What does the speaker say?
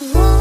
Whoa.